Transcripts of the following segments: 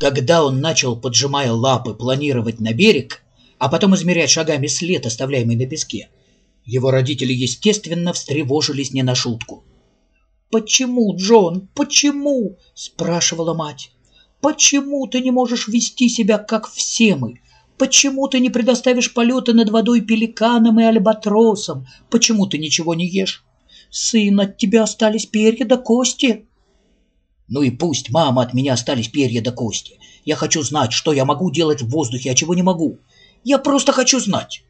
Когда он начал, поджимая лапы, планировать на берег, а потом измерять шагами след, оставляемый на песке, его родители, естественно, встревожились не на шутку. «Почему, Джон, почему?» — спрашивала мать. «Почему ты не можешь вести себя, как все мы? Почему ты не предоставишь полеты над водой пеликанам и альбатросам? Почему ты ничего не ешь? Сын, от тебя остались перья до кости». «Ну и пусть, мама, от меня остались перья до кости. Я хочу знать, что я могу делать в воздухе, а чего не могу. Я просто хочу знать».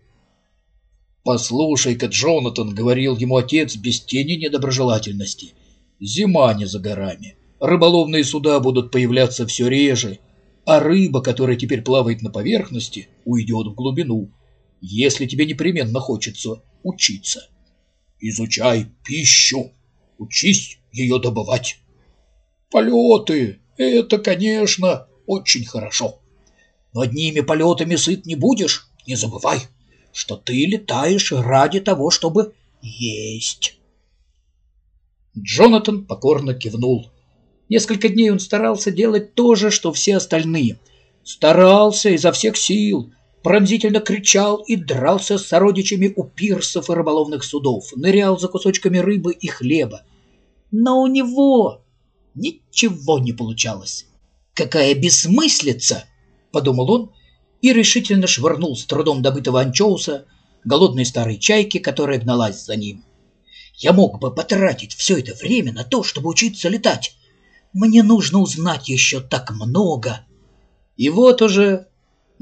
«Послушай-ка, Джонатан», — говорил ему отец без тени недоброжелательности, — «зима не за горами. Рыболовные суда будут появляться все реже, а рыба, которая теперь плавает на поверхности, уйдет в глубину, если тебе непременно хочется учиться. Изучай пищу, учись ее добывать. Полеты — это, конечно, очень хорошо. Но одними полетами сыт не будешь, не забывай что ты летаешь ради того, чтобы есть. Джонатан покорно кивнул. Несколько дней он старался делать то же, что все остальные. Старался изо всех сил, пронзительно кричал и дрался с сородичами у пирсов и рыболовных судов, нырял за кусочками рыбы и хлеба. Но у него ничего не получалось. «Какая бессмыслица!» — подумал он и решительно швырнул с трудом добытого анчоуса голодной старой чайки, которая гналась за ним. «Я мог бы потратить все это время на то, чтобы учиться летать. Мне нужно узнать еще так много». И вот уже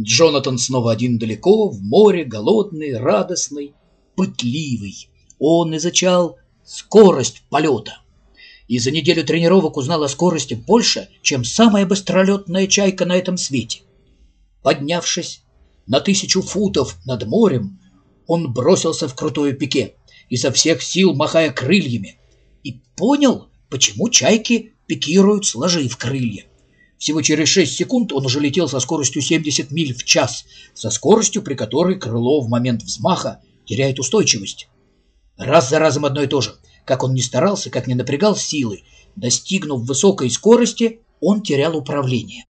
Джонатан снова один далеко, в море, голодный, радостный, пытливый. Он изучал скорость полета. И за неделю тренировок узнал о скорости больше, чем самая быстролетная чайка на этом свете. Поднявшись на тысячу футов над морем, он бросился в крутое пике, изо всех сил махая крыльями, и понял, почему чайки пикируют, сложив крылья. Всего через 6 секунд он уже летел со скоростью 70 миль в час, со скоростью, при которой крыло в момент взмаха теряет устойчивость. Раз за разом одно и то же. Как он ни старался, как ни напрягал силы, достигнув высокой скорости, он терял управление.